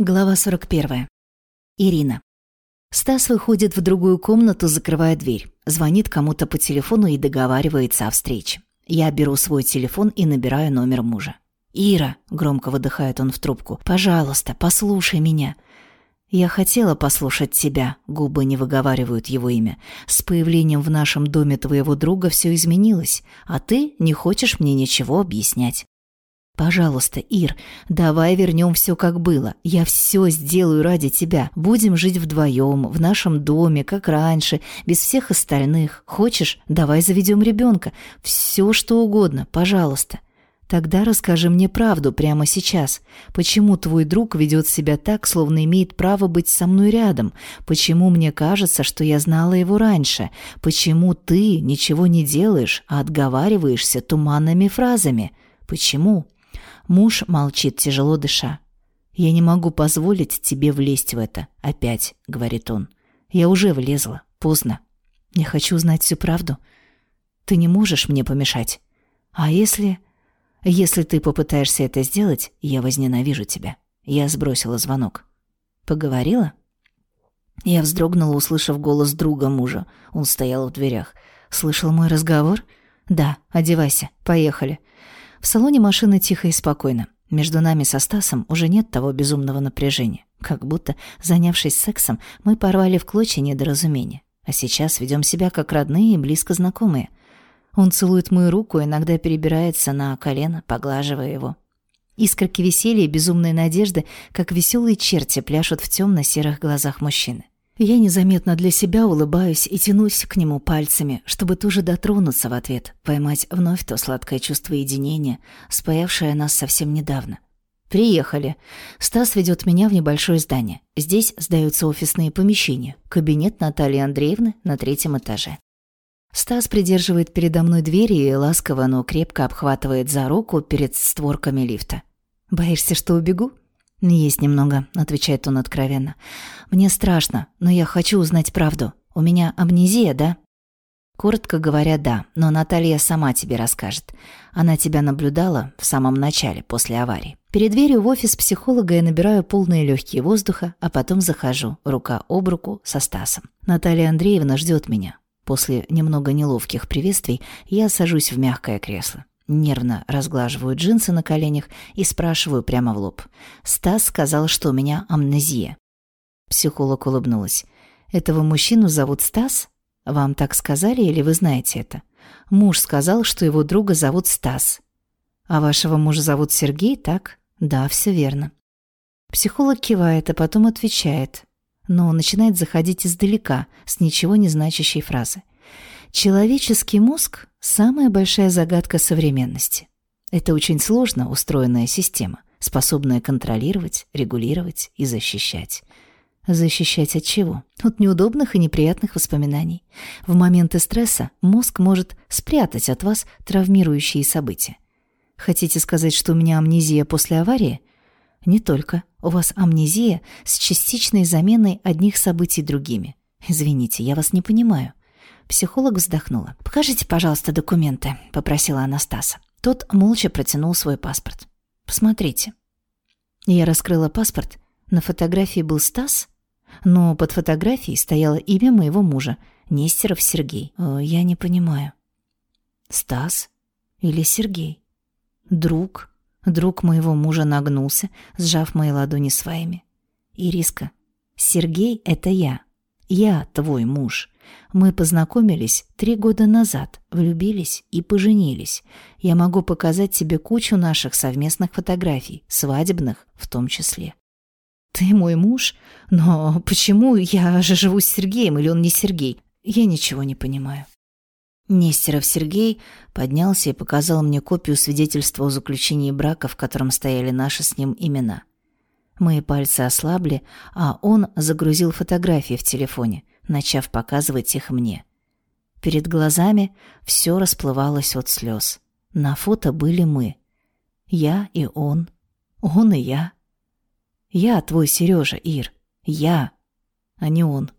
Глава 41. Ирина. Стас выходит в другую комнату, закрывая дверь. Звонит кому-то по телефону и договаривается о встрече. Я беру свой телефон и набираю номер мужа. «Ира», — громко выдыхает он в трубку, — «пожалуйста, послушай меня». «Я хотела послушать тебя», — губы не выговаривают его имя. «С появлением в нашем доме твоего друга все изменилось, а ты не хочешь мне ничего объяснять». Пожалуйста, Ир, давай вернем все как было. Я все сделаю ради тебя. Будем жить вдвоем, в нашем доме, как раньше, без всех остальных. Хочешь, давай заведем ребенка. Все, что угодно, пожалуйста. Тогда расскажи мне правду прямо сейчас. Почему твой друг ведет себя так, словно имеет право быть со мной рядом? Почему мне кажется, что я знала его раньше? Почему ты ничего не делаешь, а отговариваешься туманными фразами? Почему? Муж молчит, тяжело дыша. «Я не могу позволить тебе влезть в это. Опять», — говорит он. «Я уже влезла. Поздно. Я хочу знать всю правду. Ты не можешь мне помешать. А если... Если ты попытаешься это сделать, я возненавижу тебя». Я сбросила звонок. «Поговорила?» Я вздрогнула, услышав голос друга мужа. Он стоял в дверях. «Слышал мой разговор?» «Да, одевайся. Поехали». В салоне машины тихо и спокойно. Между нами со Стасом уже нет того безумного напряжения. Как будто, занявшись сексом, мы порвали в клочья недоразумения. А сейчас ведем себя как родные и близко знакомые. Он целует мою руку, иногда перебирается на колено, поглаживая его. Искорки веселья и безумной надежды, как веселые черти, пляшут в темно-серых глазах мужчины. Я незаметно для себя улыбаюсь и тянусь к нему пальцами, чтобы тоже дотронуться в ответ, поймать вновь то сладкое чувство единения, спаявшее нас совсем недавно. «Приехали. Стас ведет меня в небольшое здание. Здесь сдаются офисные помещения. Кабинет Натальи Андреевны на третьем этаже». Стас придерживает передо мной двери и ласково, но крепко обхватывает за руку перед створками лифта. «Боишься, что убегу?» «Есть немного», — отвечает он откровенно. «Мне страшно, но я хочу узнать правду. У меня амнезия, да?» Коротко говоря, да, но Наталья сама тебе расскажет. Она тебя наблюдала в самом начале, после аварии. Перед дверью в офис психолога я набираю полные легкие воздуха, а потом захожу, рука об руку, со Стасом. Наталья Андреевна ждет меня. После немного неловких приветствий я сажусь в мягкое кресло. Нервно разглаживаю джинсы на коленях и спрашиваю прямо в лоб. «Стас сказал, что у меня амнезия». Психолог улыбнулась. «Этого мужчину зовут Стас? Вам так сказали или вы знаете это? Муж сказал, что его друга зовут Стас. А вашего мужа зовут Сергей, так? Да, все верно». Психолог кивает, а потом отвечает, но начинает заходить издалека, с ничего не значащей фразы. Человеческий мозг – самая большая загадка современности. Это очень сложно устроенная система, способная контролировать, регулировать и защищать. Защищать от чего? От неудобных и неприятных воспоминаний. В моменты стресса мозг может спрятать от вас травмирующие события. Хотите сказать, что у меня амнезия после аварии? Не только. У вас амнезия с частичной заменой одних событий другими. Извините, я вас не понимаю. Психолог вздохнула. «Покажите, пожалуйста, документы», — попросила Анастаса. Тот молча протянул свой паспорт. «Посмотрите». Я раскрыла паспорт. На фотографии был Стас, но под фотографией стояло имя моего мужа, Нестеров Сергей. Э, я не понимаю. Стас или Сергей? Друг. Друг моего мужа нагнулся, сжав мои ладони своими. Ириска, Сергей — это я. Я твой муж. Мы познакомились три года назад, влюбились и поженились. Я могу показать тебе кучу наших совместных фотографий, свадебных в том числе. Ты мой муж? Но почему я же живу с Сергеем, или он не Сергей? Я ничего не понимаю. Нестеров Сергей поднялся и показал мне копию свидетельства о заключении брака, в котором стояли наши с ним имена. Мои пальцы ослабли, а он загрузил фотографии в телефоне — начав показывать их мне. Перед глазами все расплывалось от слез. На фото были мы. Я и он. Он и я. Я твой Сережа, Ир. Я, а не он.